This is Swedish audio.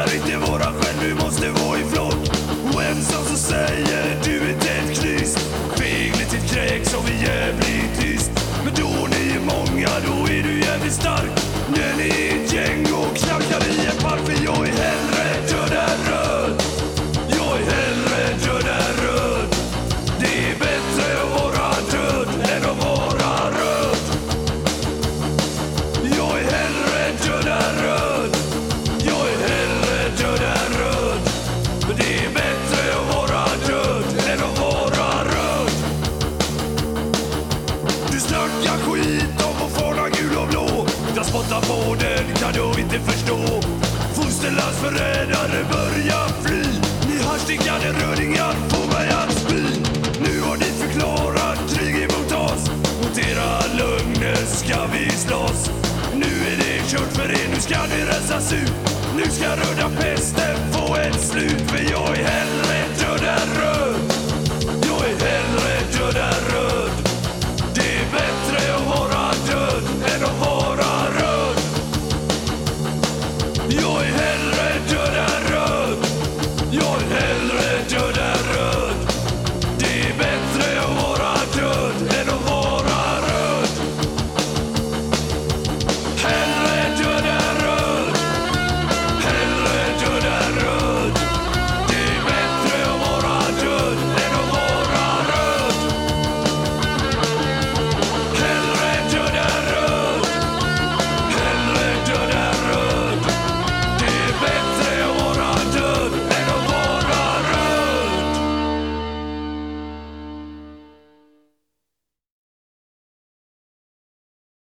vågar inte vara själv, du måste vara i flock Och ensam så säger du är ett knyst Fegligt till kräk som är jävligt tyst. Men då ni är många, då är du jävligt stark. När ni Jag på den, kan du inte förstå. Fosterlands förrädare börjar fly. Ni harstickade rödingar får mig att spy. Nu har ni förklarat krig emot oss. Mot era lögner ska vi slåss. Nu är det kört för er, nu ska ni rensas ut. Nu ska röda pesten få ett slut För Jag är hellre död än röd Jag är herre